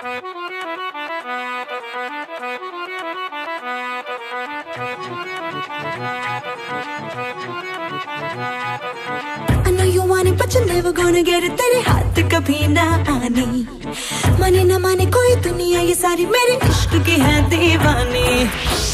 I know you want it, but you're never gonna get it. तेरे हाथ कभी ना आने माने ना माने कोई दुनिया ये सारी मेरे इश्क की है दीवानी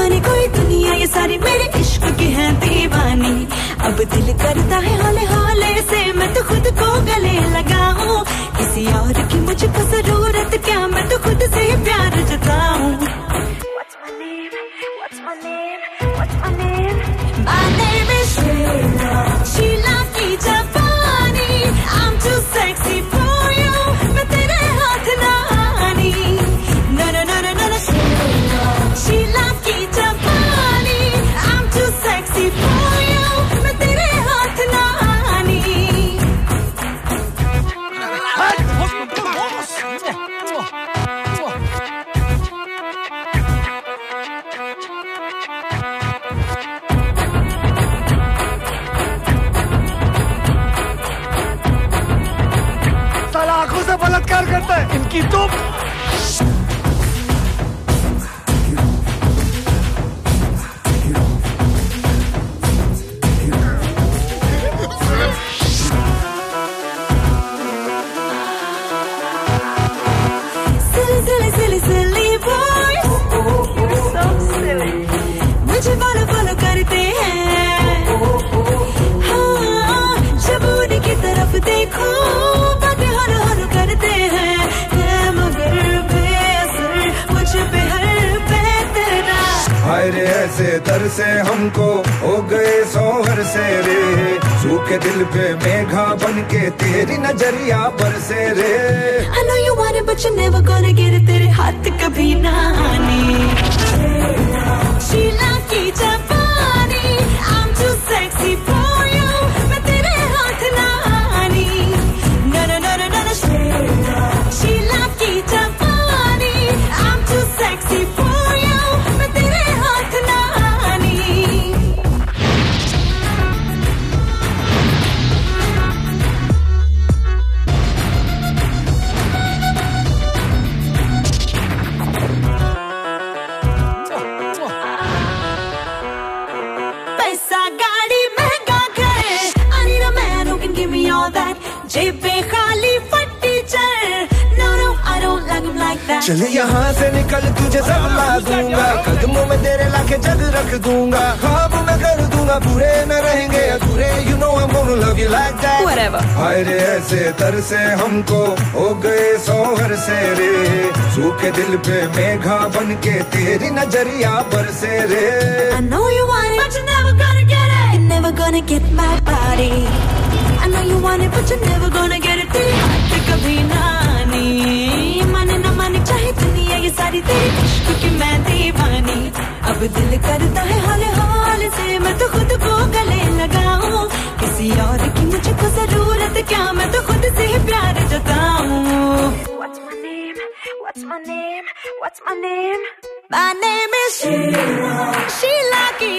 माने कोई दुनिया, ये सारी मेरे इश्क की है दीवानी। अब दिल करता है हाले हाले से, मैं तो खुद को गले लगाऊँ। बलात्कार करता है। इनकी तो Silly, ऐसे दर से हमको हो गए सोहर से रे। सूखे दिल पे मेघा बन के तेरी नज़रिया पर से रे। I know you want it but you're never gonna get it. तेरे हाथ चले यहाँ से निकल तुझे सब ला दूँगा। कदमों में तेरे लाके जग रख दूँगा। खाब मैं कर दूँगा पूरे में रहेंगे अधूरे। You know I gonna love you like that whatever अरे ऐसे तर से हमको हो गए सोहर से रे। सूखे दिल पे मेघा बनके तेरी नज़रिया बरसे रे। I know you want but you never never gonna get my body. I know you want it, but you're never gonna get it. तेरे हाथ कभी ना आनी माने ना माने चाहे दुनिया ये सारी तेरी इश्क की मैं दीवानी अब दिल करता है हाल हाल से मैं तो खुद को गले लगाऊँ किसी और की मुझको ज़रूरत क्या मैं तो खुद से ही प्यार जताऊं What's my name? What's my name? What's my name? My name is Sheila. Sheila की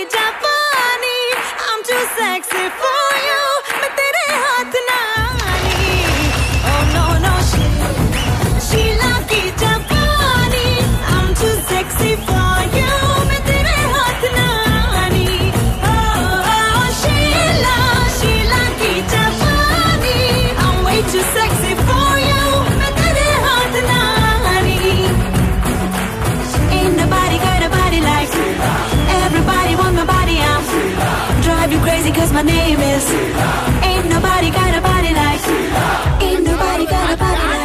is Ain't nobody got a body like. Ain't nobody got a body like